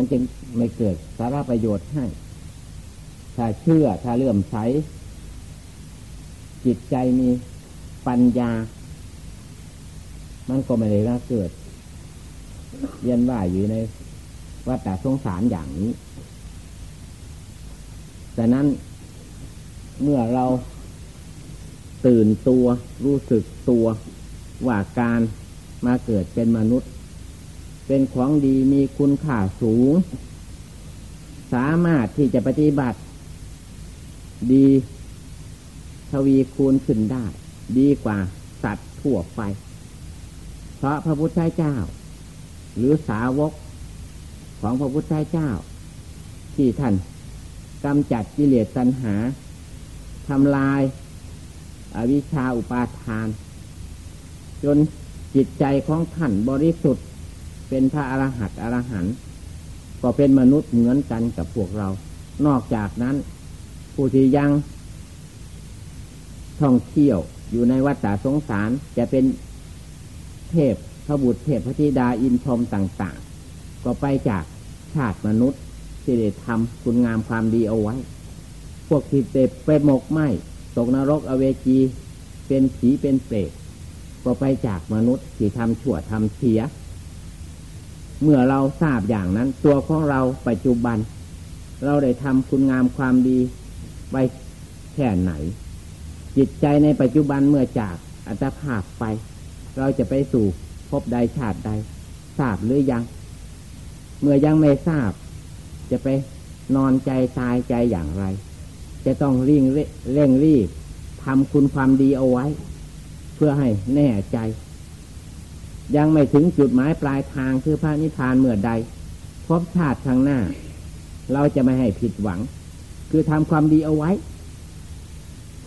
มันจึงไม่เกิดสาระประโยชน์ให้ ถ้าเชื่อถ้าเลื่อมใส จิตใจมีปัญญา มันก็ไม่ได้เกิดเรียนว่าอยู่ในวัฏสงสารอย่างนี้แต่นั้นเมื่อเราตื่นตัวรู้สึกตัวว่าการมาเกิดเป็นมนุษย์ เป็นของดีมีคุณค่าสูง สามารถที่จะปฏิบัติ ดีทวีคูณขึ้นได้ ดีกว่าสัตว์ทั่วไป เพราะพระพุทธเจ้า หรือสาวกของพระพุทธเจ้า ที่ท่านกำจัดกิเลสตัณหาทำลายอวิชชาอุปาทาน จนจิตใจของท่านบริสุทธิ์ เป็นพระอรหันต์อรหันต์ก็เป็นมนุษย์เหมือนกันกับพวกเรา นอกจากนั้น ผู้ที่ยังท่องเที่ยวอยู่ในวัฏสงสารจะเป็นเทพพระบุตรเทพพระธิดาอินทรมต่าง ๆ ก็ไปจากชาติมนุษย์ที่ได้ทำคุณงามความดีเอาไว้ พวกที่เต็บไปหมกไหมตกนรกอเวจี เป็นผีเป็นเปรตก็ไปจากมนุษย์ที่ทำชั่วทำเสีย เมื่อเราทราบอย่างนั้น ตัวของเราปัจจุบัน เราได้ทำคุณงามความดีไว้แค่ไหน จิตใจในปัจจุบันเมื่อจากอัตภาพไป เราจะไปสู่พบใดชาติใด ทราบหรือยัง เมื่อยังไม่ทราบ จะไปนอนใจตายใจอย่างไร จะต้องริ่งเร่งรีบทำคุณความดีเอาไว้ เพื่อให้แน่ใจ ยังไม่ถึงจุดหมายปลายทางคือพระนิพพานเมื่อใด พบชาติทางหน้า เราจะไม่ให้ผิดหวัง คือทำความดีเอาไว้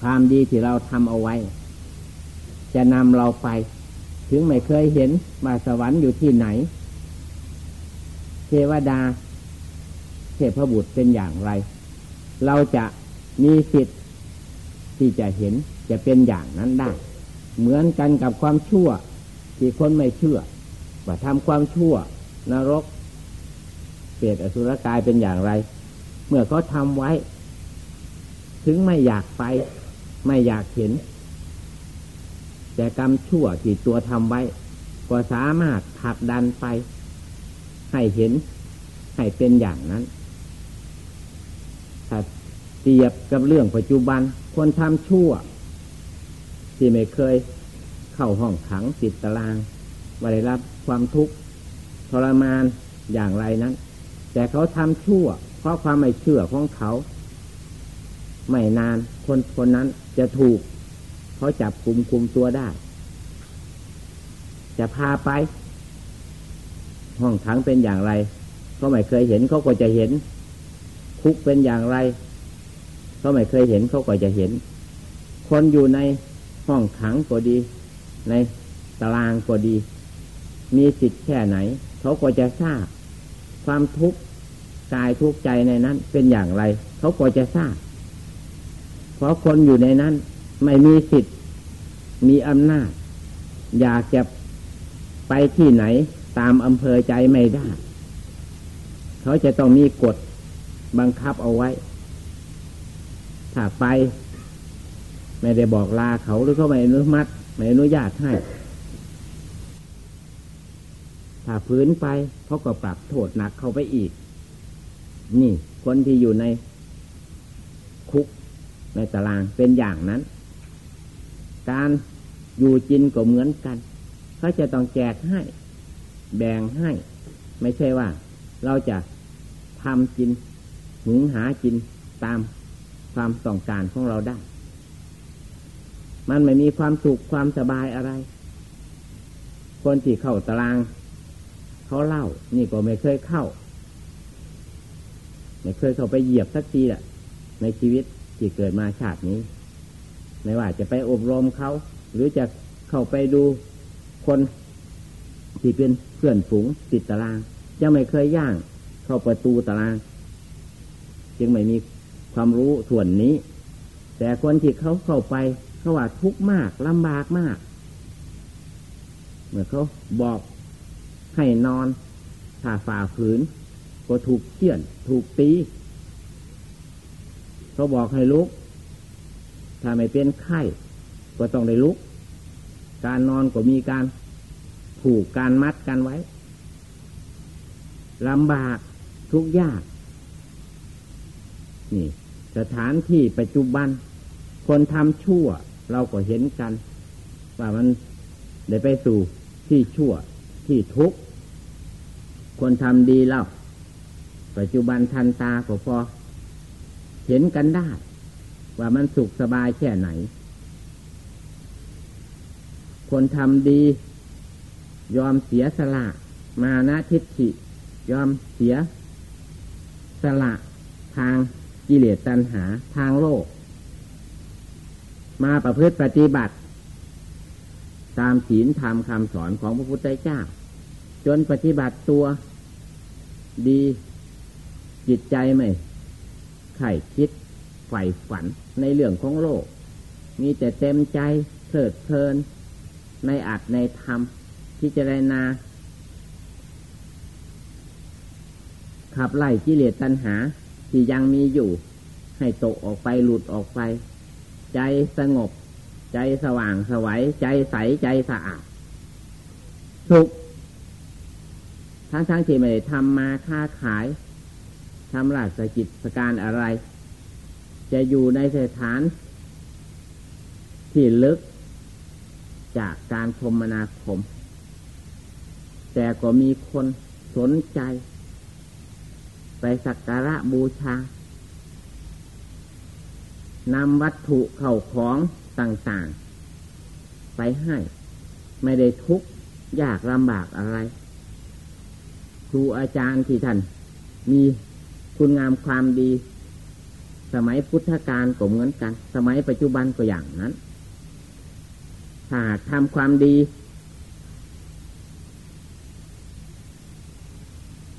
ความดีที่เราทำเอาไว้ จะนำเราไป ถึงไม่เคยเห็นมาสวรรค์อยู่ที่ไหน เทวดา เทพบุตรเป็นอย่างไร เราจะมีสิทธิ์ที่จะเห็นจะเป็นอย่างนั้นได้ เหมือนกันกับความชั่ว ที่คนไม่เชื่อว่าทำความชั่วนรก เปรตอสุรกายเป็นอย่างไร เมื่อเขาทำไว้ ถึงไม่อยากไป ไม่อยากเห็น แต่กรรมชั่วที่ตัวทำไว้ ก็สามารถผลักดันไป ให้เห็น ให้เป็นอย่างนั้นถ้าเปรียบกับเรื่องปัจจุบัน คนทำชั่ว ที่ไม่เคย เข้าห้องขังติดตารางมาได้รับความทุกข์ทรมานอย่างไรนั้น แต่เขาทำชั่ว เพราะความไม่เชื่อของเขา ไม่นานคนคนนั้นจะถูกเขาจับคุมคุมตัวได้ จะพาไป ห้องขังเป็นอย่างไรเขาไม่เคยเห็นเขาก็จะเห็น คุกเป็นอย่างไรเขาไม่เคยเห็นเขาก็จะเห็น คนอยู่ในห้องขังก็ดี ในตารางก็ดี มีสิทธิ์แค่ไหน เขาก็จะทราบ ความทุกข์กายทุกข์ใจในนั้น เป็นอย่างไร เขาก็จะทราบ เพราะคนอยู่ในนั้น ไม่มีสิทธิ์ มีอำนาจ อยากจะไปที่ไหน ตามอำเภอใจไม่ได้ เขาจะต้องมีกฎบังคับเอาไว้ ถ้าไป ไม่ได้บอกลาเขาหรือเขาไม่อนุมัติ ไม่อนุญาตให้ ถ้าพื้นไปเขาก็ปรับโทษหนักเข้าไปอีก นี่คนที่อยู่ในคุกในตารางเป็นอย่างนั้น การอยู่จินก็เหมือนกันเขาจะต้องแจกให้ แบ่งให้ ไม่ใช่ว่า เราจะทำกินหุงหากินตามความต้องการของเราได้ มันไม่มีความสุขความสบายอะไร คนที่เข้าตาราง เขาเล่า นี่ก็ไม่เคยเข้า ไม่เคยเข้าไปเหยียบสักทีอะในชีวิตที่เกิดมาชาตินี้ ไม่ว่าจะไปอบรมเขา หรือจะเข้าไปดูคนที่เป็นเพื่อนฝูงติดตารางยังไม่เคยย่าง เข้าประตูตาราง จึงไม่มีความรู้ส่วนนี้ แต่คนที่เขาเข้าไป เขาว่าทุกข์มากลำบากมาก เมื่อเขาบอกให้นอน ถ้าฝ่าฝืน ก็ถูกเขี่ยน ถูกตี เขาบอกให้ลุก ถ้าไม่เป็นไข้ก็ต้องได้ลุก การนอนก็มีการผูกการมัดกันไว้ลำบากทุกยาก นี่ สถานที่ปัจจุบัน คนทำชั่ว เราก็เห็นกัน ว่ามันได้ไปสู่ที่ชั่วที่ทุกข์คนทำดีเล่าปัจจุบันทันตาก็พอ เห็นกันได้ ว่ามันสุขสบายแค่ไหนคนทำดี ยอมเสียสละ มานะทิฏฐิ ยอมเสียสละทางกิเลสตัณหาทางโลก มาประพฤติปฏิบัติ ตามศีลธรรมคำสอนของพระพุทธเจ้า จนปฏิบัติตัวดีจิตใจไม่ไข่คิดใฝ่ฝันในเรื่องของโลก มีแต่เต็มใจเพลิดเพลิน ในอัดในธรรมพิจารณา ขับไล่กิเลสตัณหาที่ยังมีอยู่ ให้ตกออกไปหลุดออกไป ใจสงบ ใจสว่างสวัยใจใสใจสะอาดสุขทั้งทั้งที่ไม่ได้ทำมาค้าขายทำราชกิจการอะไร จะอยู่ในสถาน ที่ลึกจากการคมนาคม แต่ก็มีคนสนใจ ไปสักการะบูชา นำวัตถุเข้าของต่างๆ ไปให้ ไม่ได้ทุกข์ยากลำบากอะไร ครูอาจารย์ที่ท่าน มีคุณงามความดี สมัยพุทธกาลก็เหมือนกัน สมัยปัจจุบันก็อย่างนั้นถ้าทำความดี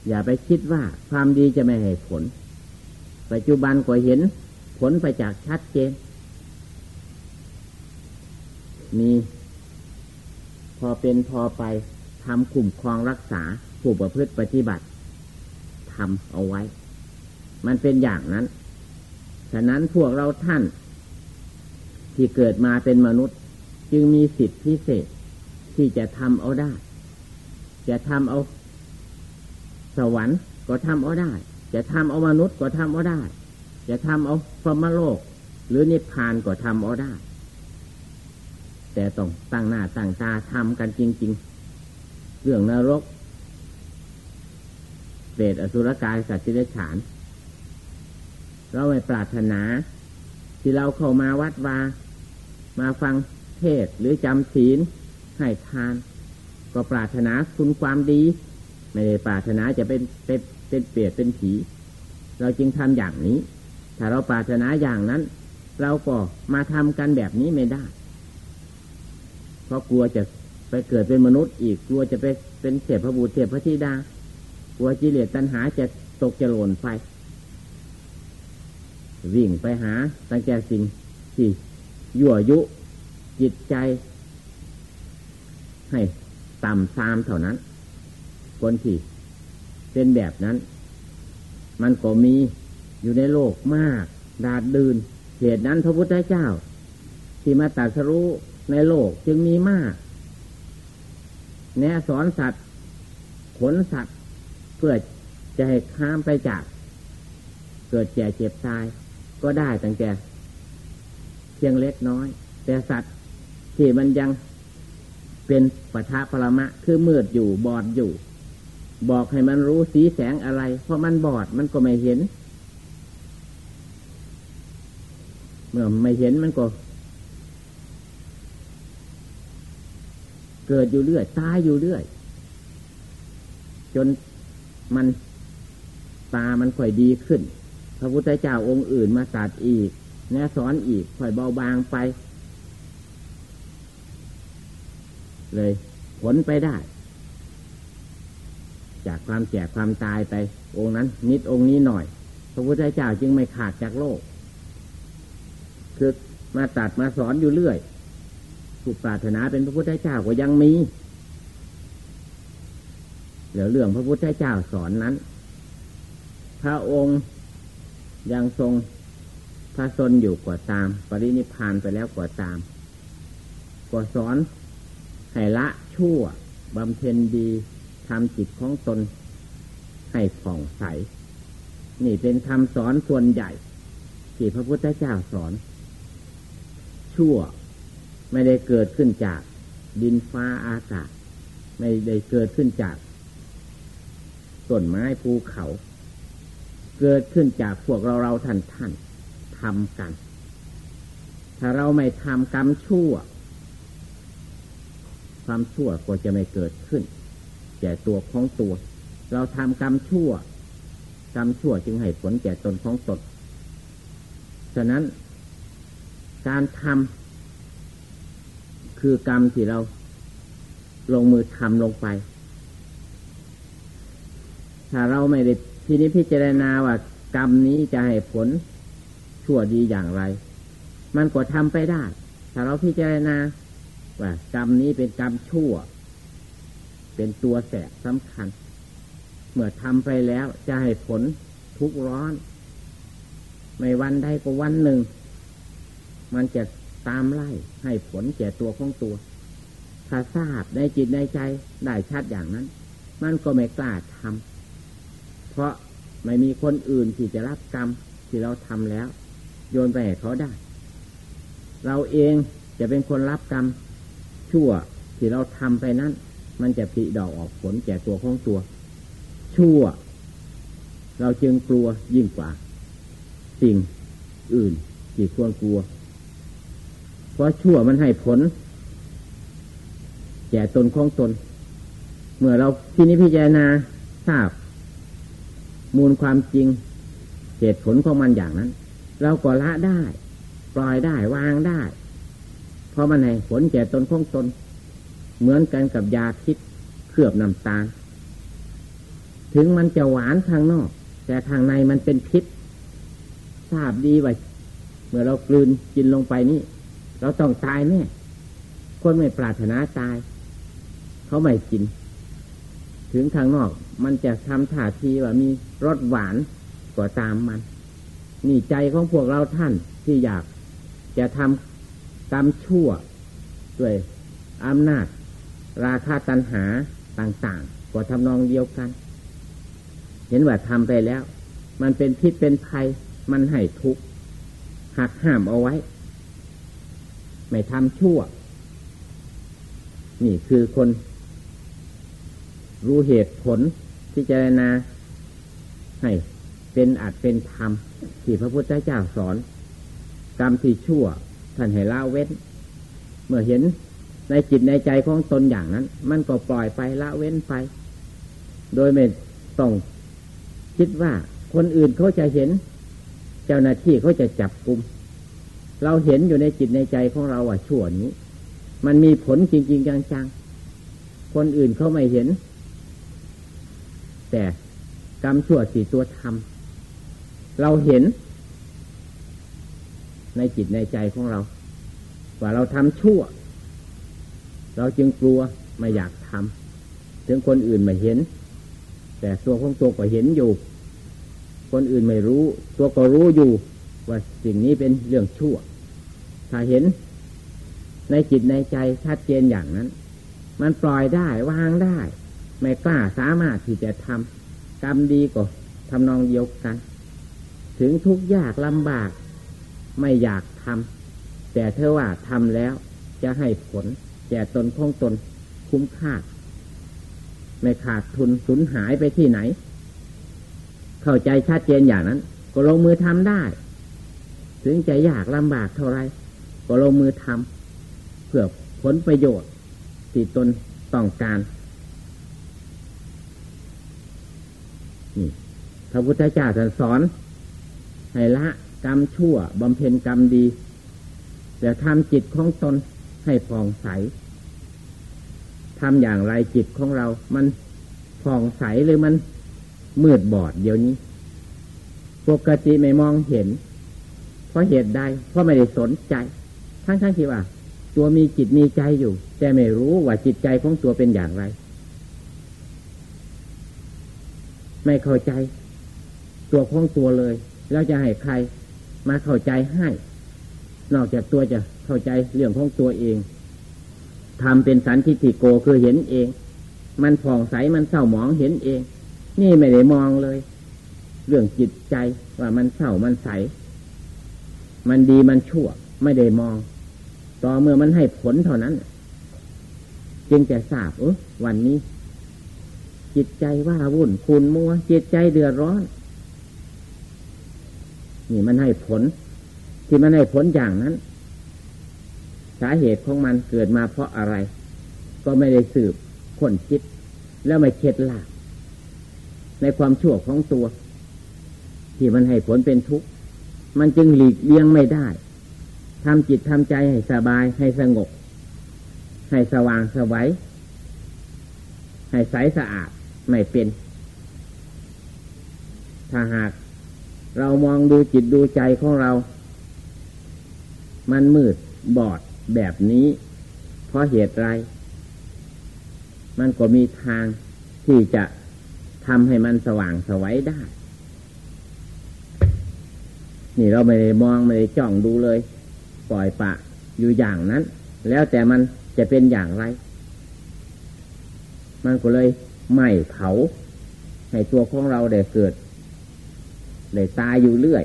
อย่าไปคิดว่าความดีจะไม่ให้ผล ปัจจุบันก็เห็น ผลไปจากชัดเจน มีพอเป็นพอไปทำคุ้มครองรักษาผู้ประพฤติปฏิบัติทำเอาไว้ มันเป็นอย่างนั้น ฉะนั้นพวกเราท่าน ที่เกิดมาเป็นมนุษย์ จึงมีสิทธิพิเศษที่จะทำเอาได้ จะทำเอา สวรรค์ก็ทำเอาได้ จะทำเอามนุษย์ก็ทำเอาได้ จะทำเอาพรหมโลก หรือนิพพานก็ทำเอาได้ แต่ต้องตั้งหน้าตั้งตาทำกันจริง ๆ เรื่องนรกเปรตอสุรกายสัตว์ที่ได้ฉาน เราไม่ปรารถนา ที่เราเข้ามาวัดวา มาฟังเทศหรือจำศีลให้ทาน ก็ปรารถนาคุณความดี ไม่ได้ปรารถนาจะเป็นเป็นเป็นเปรตเป็นผี เราจึงทำอย่างนี้ ถ้าเราปรารถนาอย่างนั้น เราก็มาทำกันแบบนี้ไม่ได้ เพราะกลัวจะไปเกิดเป็นมนุษย์อีกกลัวจะไปเป็นเสพพระบุตรเสพพระธิดากลัวกิเลสตัณหาจะตกจะหล่นไปวิ่งไปหาตั้งแต่สิ่งที่ยั่วยุ จิตใจ ให้ต่ำซามเท่านั้น คนที่เป็นแบบนั้น มันก็มี อยู่ในโลกมากดาดดืนเหตุนั้นพระพุทธเจ้า ที่มาตัดสรู้ในโลกจึงมีมาก แนสอนสัตว์ ขนสัตว์พื่อจะให้ข้ามไปจาก เกิดแก่เจ็บตาย ก็ได้ตั้งแต่เพียงเล็กน้อย แต่สัตว์ที่มันยังเป็นปะทะปรมะ คือมืดอยู่บอดอยู่ บอกให้มันรู้สีแสงอะไร เพราะมันบอดมันก็ไม่เห็น เมื่อไม่เห็นมันก็ เกิดอยู่เรื่อยตายอยู่เรื่อย จนมันตามันค่อยดีขึ้น พระพุทธเจ้าองค์อื่นมาตัดอีก แนะสอนอีกค่อยเบาบางไป เลยผลไปได้ จากความแก่ความตายไป องค์นั้น นิดองค์นี้หน่อย พระพุทธเจ้าจึงไม่ขาดจากโลก คือมาตัดมาสอนอยู่เรื่อยผู้ปรารถนาเป็นพระพุทธเจ้าก็ยังมีเดี๋ยวเรื่องพระพุทธเจ้าสอนนั้น พระองค์ยังทรงพระชนอยู่กว่าตาม ปรินิพานไปแล้วกว่าตามกว่าสอนให้ละชั่วบำเพ็ญดีทำจิตของตน ให้ผ่องใส นี่เป็นคำสอนส่วนใหญ่ ที่พระพุทธเจ้าสอน ชั่ว ไม่ได้เกิดขึ้นจากดินฟ้าอากาศ ไม่ได้เกิดขึ้นจากต้นไม้ภูเขา เกิดขึ้นจากพวกเราเราท่านท่านทำกัน ถ้าเราไม่ทำกรรมชั่ว ความชั่วก็จะไม่เกิดขึ้นแก่ตัวของตัว เราทำกรรมชั่วกรรมชั่วจึงให้ผลแก่ตนของตน ฉะนั้น การทำคือกรรมที่เราลงมือทำลงไป ถ้าเราไม่ได้พินิจพิจารณาว่ากรรมนี้จะให้ผลชั่วดีอย่างไร มันก็ทำไปได้ ถ้าเราพิจารณาว่ากรรมนี้เป็นกรรมชั่ว เป็นตัวแสบสำคัญ เมื่อทำไปแล้วจะให้ผลทุกร้อน ไม่วันใดก็วันหนึ่ง มันจะตามไล่ให้ผลแก่ตัวของตัว ถ้าทราบในจิตในใจได้ชัดอย่างนั้น มันก็ไม่กล้าทำเพราะไม่มีคนอื่นที่จะรับกรรมที่เราทำแล้ว โยนไปให้เขาได้ เราเองจะเป็นคนรับกรรมชั่วที่เราทำไปนั้น มันจะผลิดอกออกผลแก่ตัวของตัว ชั่ว เราจึงกลัวยิ่งกว่า สิ่งอื่นที่ควรกลัว ราะชั่วมันให้ผล แก่ตนของตน เมื่อเราที่นี้พิจารณาทราบ มูลความจริง เหตุผลของมันอย่างนั้น เราก็ละได้ ปล่อยได้วางได้ เพราะมันให้ผลแก่ตนของตน เหมือนกันกับยาพิษเคลือบน้ำตาล ถึงมันจะหวานทางนอก แต่ทางในมันเป็นพิษทราบดีว่าเมื่อเรากลืนกินลงไปนี่ เราต้องตายแน่คนไม่ปรารถนาตาย เขาไม่กิน ถึงทางนอก มันจะทำท่าทีว่ามีรสหวานก็ตามมัน นี่ใจของพวกเราท่านที่อยากจะทำกรรมชั่ว ด้วยอำนาจ ราคาตันหาต่างๆก็ทำนองเดียวกัน เห็นว่าทำไปแล้ว มันเป็นพิษเป็นภัย มันให้ทุกข์หักห้ามเอาไว้ ไม่ทำชั่ว นี่คือคน รู้เหตุผลที่จะนาให้เป็นอาจเป็นธรรมที่พระพุทธเจ้าสอน กรรมที่ชั่ว ท่านให้ละเว้น เมื่อเห็นในจิตในใจของตนอย่างนั้น มันก็ปล่อยไปละเว้นไป โดยไม่ต้องคิดว่าคนอื่นเขาจะเห็น เจ้าหน้าที่เขาจะจับกลุ่ม เราเห็นอยู่ในจิตในใจของเราว่าชั่วนี้ มันมีผลจริง ๆ จังๆ คนอื่นเขาไม่เห็น แต่กรรมชั่วสี่ตัวทำเราเห็น ในจิตในใจของเรา ว่าเราทำชั่ว เราจึงกลัวไม่อยากทำถึงคนอื่นไม่เห็น แต่ตัวของตัวก็เห็นอยู่ คนอื่นไม่รู้ ตัวก็รู้อยู่ว่าสิ่งนี้เป็นเรื่องชั่ว ถ้าเห็น ในจิตในใจชัดเจนอย่างนั้น มันปล่อยได้วางได้ ไม่กล้าสามารถที่จะทำกรรมดีก็ทำนองเดียวกัน ถึงทุกข์ยากลำบาก ไม่อยากทำแต่เธอว่าทำแล้วจะให้ผลแก่ตนของตนคุ้มค่าไม่ขาดทุนสูญหายไปที่ไหน เข้าใจชัดเจนอย่างนั้น ก็ลงมือทำได้ ถึงจะยากลำบากเท่าไร ก็ลงมือทำเพื่อผลประโยชน์ที่ตนต้องการนี่พระพุทธเจ้าสอนให้ละกรรมชั่วบำเพ็ญกรรมดีแต่ทำจิตของตนให้ผ่องใสทำอย่างไรจิตของเรา มันผ่องใสหรือมันมืดบอดเดี๋ยวนี้ ปกติไม่มองเห็น เพราะเหตุใด เพราะไม่ได้สนใจ ทั้งทั้งที่ว่า ตัวมีจิตมีใจอยู่ แต่ไม่รู้ว่าจิตใจของตัวเป็นอย่างไร ไม่เข้าใจ ตัวของตัวเลย แล้วจะให้ใครมาเข้าใจให้ นอกจากตัวจะเข้าใจเรื่องของตัวเองทำเป็นสันทิฏฐิโกคือเห็นเอง มันผ่องใสมันเศร้าหมองเห็นเอง นี่ไม่ได้มองเลย เรื่องจิตใจว่ามันเศร้ามันใส มันดีมันชั่ว ไม่ได้มอง ต่อเมื่อมันให้ผลเท่านั้น จึงจะทราบเออวันนี้ จิตใจว่าวุ่นคุณมัว จิตใจเดือดร้อน นี่มันให้ผล ที่มันให้ผลอย่างนั้น สาเหตุของมันเกิดมาเพราะอะไร ก็ไม่ได้สืบคนคิด แล้วไม่เช็ดลาในความชั่วของตัว ที่มันให้ผลเป็นทุกข์มันจึงหลีกเลี่ยงไม่ได้ ทำจิตทำใจให้สบายให้สงบ ให้สว่างสวัยให้ใสสะอาดไม่เป็น ถ้าหากเรามองดูจิตดูใจของเรา มันมืดบอดแบบนี้ เพราะเหตุไร มันก็มีทางที่จะทำให้มันสว่างสวัยได้ นี่เราไม่ได้มองไม่ได้จ้องดูเลย ปล่อยปะอยู่อย่างนั้น แล้วแต่มันจะเป็นอย่างไร มันก็เลยไหม้เผาให้ตัวของเราได้เกิดได้ตายอยู่เรื่อย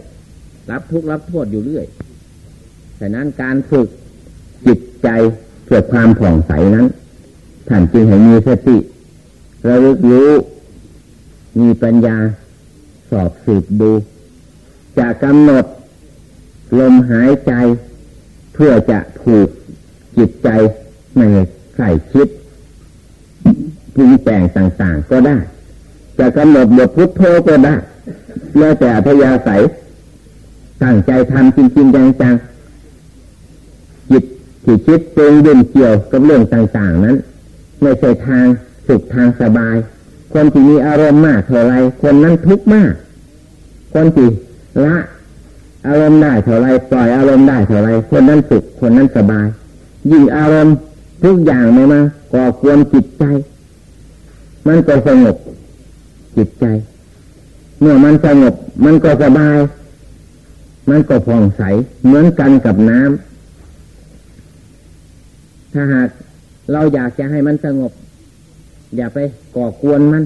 รับทุกข์รับโทษอยู่เรื่อยแต่นั้นการฝึกจิตใจเกิดความผ่องใสนั้นท่านจึงให้มีสติระลึกรู้ มีปัญญาสอบสืบดูจะกำหนดลมหายใจ เพื่อจะผูกจิตใจไม่ใส่คิดปรุงแต่งต่างๆ ก็ได้ จะกำหนดบทพุทโธก็ได้แล้วแต่อัธยาศัยตั้งใจทำจริงๆจังๆจิตที่คิดปรุงยุ่งเกี่ยวกับเรื่องต่างๆนั้น ไม่ใช่ทางสุขทางสบาย คนที่มีอารมณ์มากเท่าไรคนนั้นทุกข์มาก คนที่ละ อารมณ์ได้เท่าไรปล่อยอารมณ์ได้เท่าไรคนนั้นสุขคนนั้นสบาย ยิ่งอารมณ์ทุกอย่างไม่มาก่อกวนจิตใจ มันก็สงบจิตใจ เมื่อมันสงบมันก็สบาย มันก็ผ่องใสเหมือนกันกับน้ำถ้าหากเราอยากจะให้มันสงบ อย่าไปก่อกวนมัน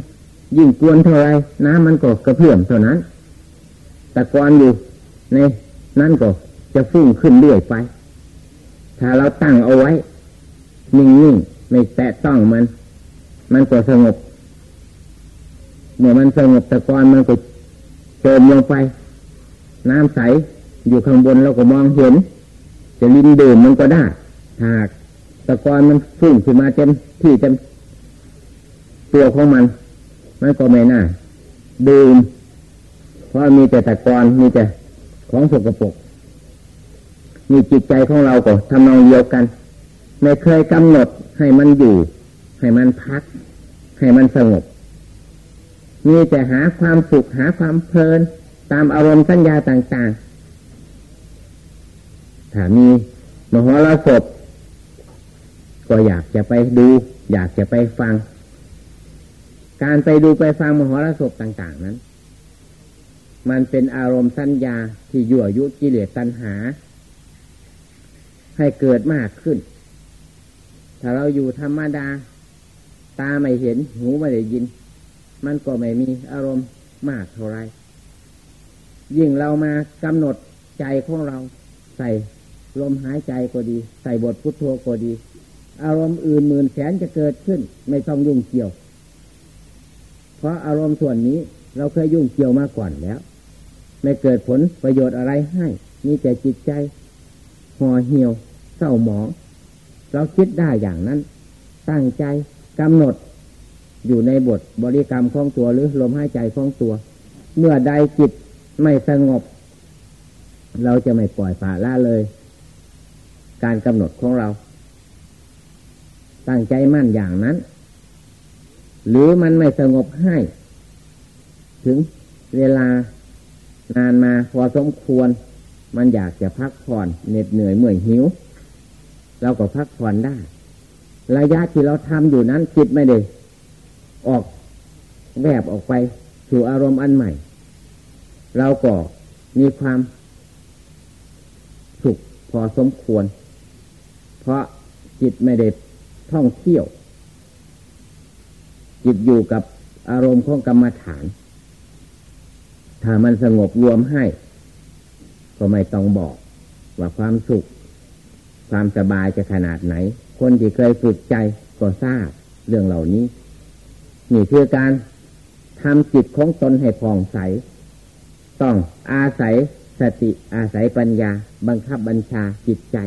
ยิ่งกวนเท่าไรน้ำมันก็กระเพื่อมเท่านั้น แต่กวนอยู่ ในนั่นก็จะฟุ้งขึ้นเรื่อยไป ถ้าเราตั้งเอาไว้ นิ่งๆ ไม่แตะต้องมัน มันก็สงบ เมื่อมันสงบตะกอนมันก็โจมลงไป น้ำใสอยู่ข้างบนเราก็มองเห็น จะลินดื่มมันก็ได้ หากตะกอนมันฟุ้งขึ้นมาเต็มที่เต็มตัวของมัน มันก็ไม่น่าดื่มเพราะมีแต่ตะกอนมีแต่ ของสกปรกมีจิตใจของเราก็ทำนองเดียวกัน ไม่เคยกำหนดให้มันอยู่ ให้มันพัก ให้มันสงบมีแต่หาความสุขหาความเพลิน ตามอารมณ์สัญญาต่าง ๆ ถ้ามีมโหรสพก็อยากจะไปดู อยากจะไปฟัง การไปดูไปฟังมโหรสพต่าง ๆ นั้น มันเป็นอารมณ์สัญญาที่ยั่วยุกิเลสตัณหา ให้เกิดมากขึ้น ถ้าเราอยู่ธรรมดา ตาไม่เห็นหูไม่ได้ยิน มันก็ไม่มีอารมณ์มากเท่าไร ยิ่งเรามากำหนดใจของเราใส่ลมหายใจก็ดี ใส่บทพุทโธก็ดี อารมณ์อื่นหมื่นแสนจะเกิดขึ้น ไม่ต้องยุ่งเกี่ยว เพราะอารมณ์ส่วนนี้เราเคยยุ่งเกี่ยวมาก่อนแล้ว ไม่เกิดผลประโยชน์อะไรให้มีแต่จิตใจห่อเหี่ยวเศร้าหมองเราคิดได้อย่างนั้น ตั้งใจกำหนด อยู่ในบทบริกรรมของตัวหรือลมหายใจของตัว เมื่อใดจิตไม่สงบ เราจะไม่ปล่อยป่าละเลย การกำหนดของเรา ตั้งใจมั่นอย่างนั้น หรือมันไม่สงบให้ ถึงเวลา นานมาพอสมควร มันอยากจะพักผ่อนเหน็ดเหนื่อยเมื่อยหิวเราก็พักผ่อนได้ ระยะที่เราทำอยู่นั้นจิตไม่ได้ออกแวบออกไปสู่อารมณ์อันใหม่ เราก็มีความสุขพอสมควร เพราะจิตไม่ได้ท่องเที่ยว จิตอยู่กับอารมณ์ของกรรมฐาน ถ้ามันสงบรวมให้ ก็ไม่ต้องบอกว่าความสุข ความสบายจะขนาดไหน คนที่เคยฝึกใจก็ทราบเรื่องเหล่านี้ นี่คือการทำจิตของตนให้ผ่องใส ต้องอาศัยสติอาศัยปัญญา บังคับบัญชาจิตใจ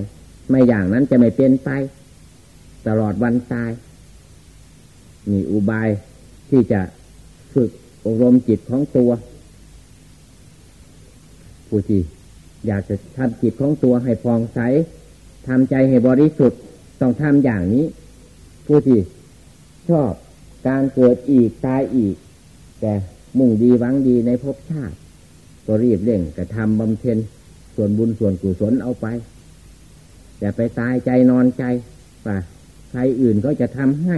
ไม่อย่างนั้นจะไม่เป็นไป ตลอดวันตายมีอุบายที่จะฝึกอบรมจิตของตัว ผู้ที่อยากจะทำจิตของตัวให้ฟองใสทำใจให้บริสุทธิ์ต้องทำอย่างนี้ ผู้ที่ชอบการเกิดอีกตายอีก แต่มุ่งดีหวังดีในภพชาติก็รีบเร่งกระทำบำเพ็ญส่วนบุญส่วนกุศลเอาไป อย่าไปตายใจนอนใจป่ะใครอื่นก็จะทำให้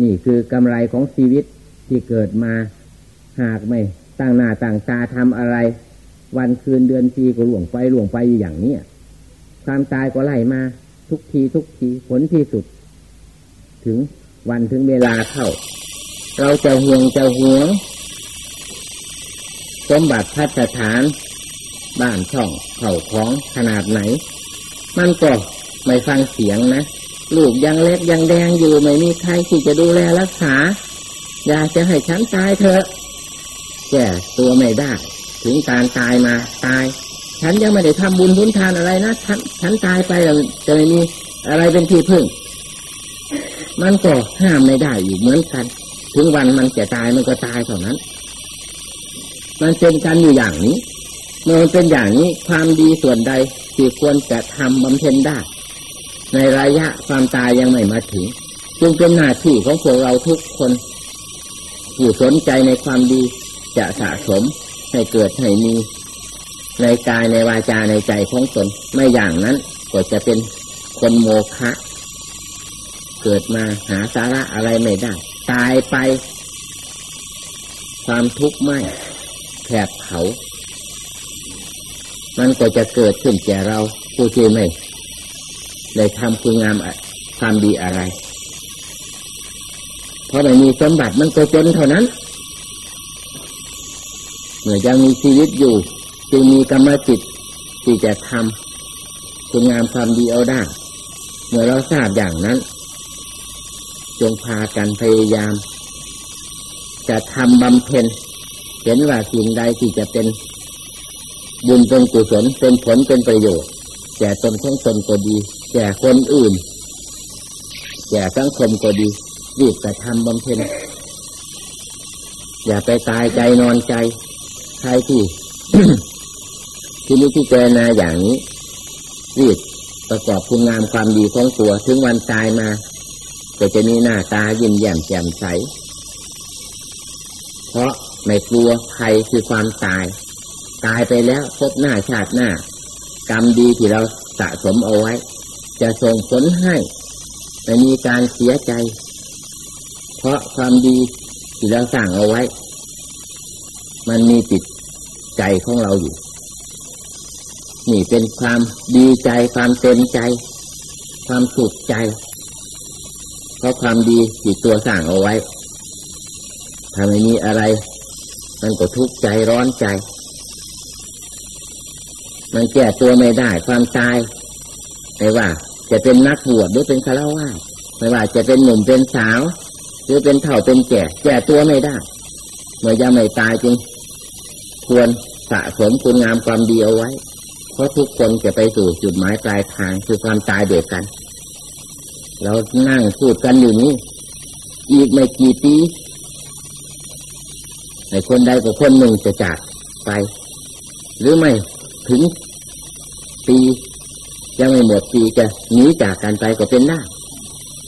นี่คือกำไรของชีวิตที่เกิดมาหากไม่ ตั้งหน้าตั้งตาทำอะไร วันคืนเดือนปีก็หลวงไปหลวงไปอย่างเนี้ยความตายก็ไล่มา ทุกทีทุกทีผลที่สุด ถึงวันถึงเวลาเข้า เราจะห่วงจะห่วงสมบัติพัฒฐาน บ้านช่องเข่าของขนาดไหน มันก็ไม่ฟังเสียงนะลูกยังเล็กยังแดงอยู่ไม่มีใครที่จะดูแลรักษา อยากจะให้ฉันตายเถอะ แก่ตัวไม่ได้ ถึงการตายมาตาย ฉันยังไม่ได้ทำบุญทุนทานอะไรนะฉันฉันตายไปแล้วจะไม่มีอะไรเป็นที่พึ่ง มันก็ห้ามไม่ได้อยู่เหมือนกัน ถึงวันมันจะตายมันก็ตายเท่านั้น มันเป็นกันอยู่อย่างนี้เมื่อมันเป็นอย่างนี้ความดีส่วนใดที่ควรจะทำบำเพ็ญได้ ในระยะความตายยังไม่มาถึง จึงเป็นหน้าที่ของพวกเราทุกคนผู้สนใจในความดี จะสะสมให้เกิดให้มี ในกายในวาจาในใจของตนไม่อย่างนั้นก็จะเป็นคนโมฆะเกิดมาหาสาระอะไรไม่ได้ ตายไป ความทุกข์ไม่แผดเผา มันก็จะเกิดขึ้นแก่เราผู้ที่ไม่ได้ทำคุณงามความดีอะไร เพราะไม่มีสมบัติมันก็จนเท่านั้น เมื่อยังมีชีวิตอยู่ จึงมีกรรมจิตที่จะทำคุณงามความดีเอาได้ เมื่อเราทราบอย่างนั้น จงพากันพยายาม จะทำบำเพ็ญเห็นว่าสิ่งใดที่จะเป็นบุญเป็นกุศลเป็นผลเป็นประโยชน์แก่ตนของตนก็ดีแก่คนอื่นแก่สังคมก็ดีรีบแต่ทำบำเพ็ญอย่าไปตายใจนอนใจ ใครที่ที่นี้ที่เจนาอย่างนี้รีบประกอบคุณงามความดีของตัว ถึงวันตายมา ก็จะมีหน้าตายิ้มแย้มแจ่มใส เพราะไม่กลัวใครคือความตาย ตายไปแล้วพบหน้าชาติหน้า กรรมดีที่เราสะสมเอาไว้ จะส่งผลให้ไม่มีการเสียใจ เพราะความดีที่เราสร้างเอาไว้ มันมีติด ใจของเราอยู่ นี่เป็นความดีใจความเต็มใจ ความสุขใจ เพราะความดีที่ตัวสร้างเอาไว้ถ้าไม่มีอะไร มันก็ทุกข์ใจร้อนใจ มันแก้ตัวไม่ได้ความตายไม่ว่า จะเป็นนักบวชหรือเป็นฆราวาสไม่ว่าจะเป็นหนุ่มเป็นสาว หรือเป็นเถ่าเป็นแก่ แก่ตัวไม่ได้ เมื่อยังไม่ตายจริงควร สะสมคุณงามความดีเอาไว้ เพราะทุกคนจะไปสู่จุดหมายปลายทางคือความตายเดียวกัน เรานั่งพูดกันอยู่นี้ อีกไม่กี่ปีในคนใดกับคนหนึ่งจะจากไป หรือไม่ถึงปียังไม่หมดปีจะหนีจากกันไปก็เป็นได้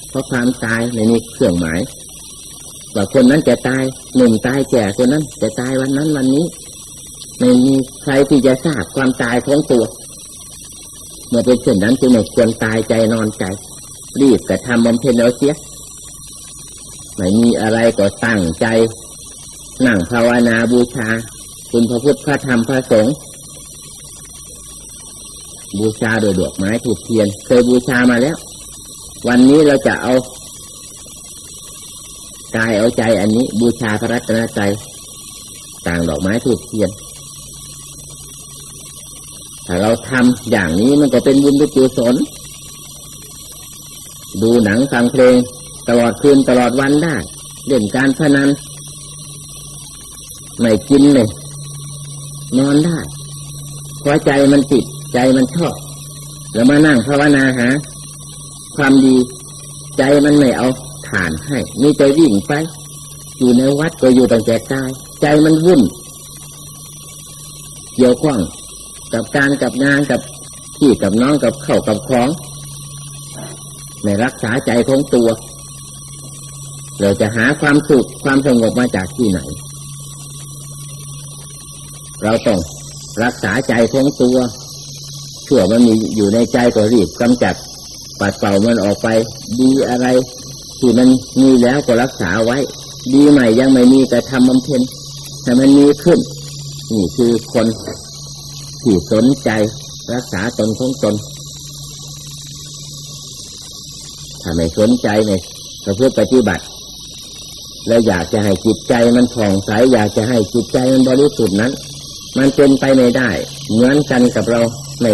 เพราะความตายในนี้เครื่องหมายว่าคนนั้นจะตายหนุ่มตายแก่คนนั้นจะตายวันนั้นวันนี้ ไม่มีใครที่จะทราบความตายของตัว เมื่อเป็นเช่นนั้นจึงไม่ควรตายใจนอนใจ รีบกระทำบำเพ็ญเอาเสียไม่มีอะไรก็ตั้งใจนนั่งภาวนาบูชา คุณพระพุทธพระธรรมพระสงฆ์บูชาโดยดอกไม้ถูกเทียน เคยบูชามาแล้ว วันนี้เราจะเอากายเอาใจอันนี้ บูชาพระรัตนใจต่างดอกไม้ถูกเทียน ถ้าเราทำอย่างนี้มันก็เป็นบุญบุศลดูหนังฟังเพลง ตลอดคืนตลอดวันได้ เล่นการพนันไม่กินเลยนอนได้เพราะใจมันติดใจมันชอบ แล้วมานั่งภาวนาหาความดีใจมันไม่เอาฐานให้มีใจวิ่งไป อยู่ในวัดก็อยู่ตั้งแต่กาย ใจมันวุ่น เกี่ยวข้อง กับการกับงานกับที่กับน้องกับเข้ากับของไม่รักษาใจของตัว เราจะหาความสุขความสงบมาจากที่ไหน เราต้องรักษาใจของตัวชั่วมันมีอยู่ในใจก็รีบกำจัดปัดเป่ามันออกไป ดีอะไร ที่มันมีแล้วก็รักษาไว้ ดีใหม่ยังไม่มีแต่ทำบำเพ็ญแต่มันมีขึ้น นี่คือคน ที่สนใจรักษาตนของตน ถ้าไม่สนใจเนี่ยเราพื่อปฏิบัติ แล้วอยากจะให้จิตใจมันผ่องใสอยากจะให้จิตใจมันบริสุทธิ์นั้น มันเป็นไปไม่ได้ เหมือนกันกับเราไม่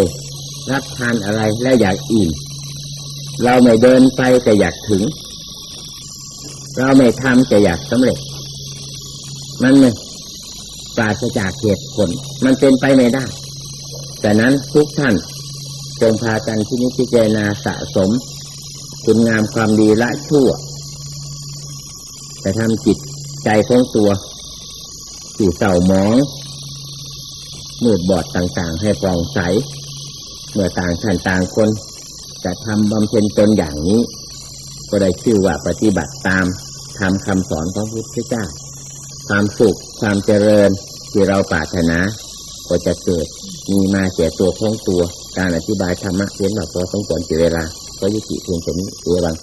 รับทานอะไรและอยากอิ่มเราไม่เดินไปแต่อยากถึง เราไม่ทำแต่อยากสำเร็จ มันไม่ปราศจากเหตุผล มันเป็นไปไม่ได้ แต่นั้นทุกท่านจงพากันที่นิพพานาสะสม คุณงามความดีละชั่ว แต่ทำจิตใจของตัวที่เศร้าหมองมืดบอดต่างๆ ให้ปลองใส เมื่อต่างท่านต่างคนจะทำบำเพ็ญตนอย่างนี้ ก็ได้ชื่อว่าปฏิบัติตามทำคำสอนของพระพุทธเจ้า ความสุขความเจริญที่เราปรารถนา ก็จะเกิด มีมาแก่ตัวของตัว การอธิบายธรรมะเพียงแบบพอสมควรเสียเวลาก็ยุติเพียงแค่นี้เสียวัน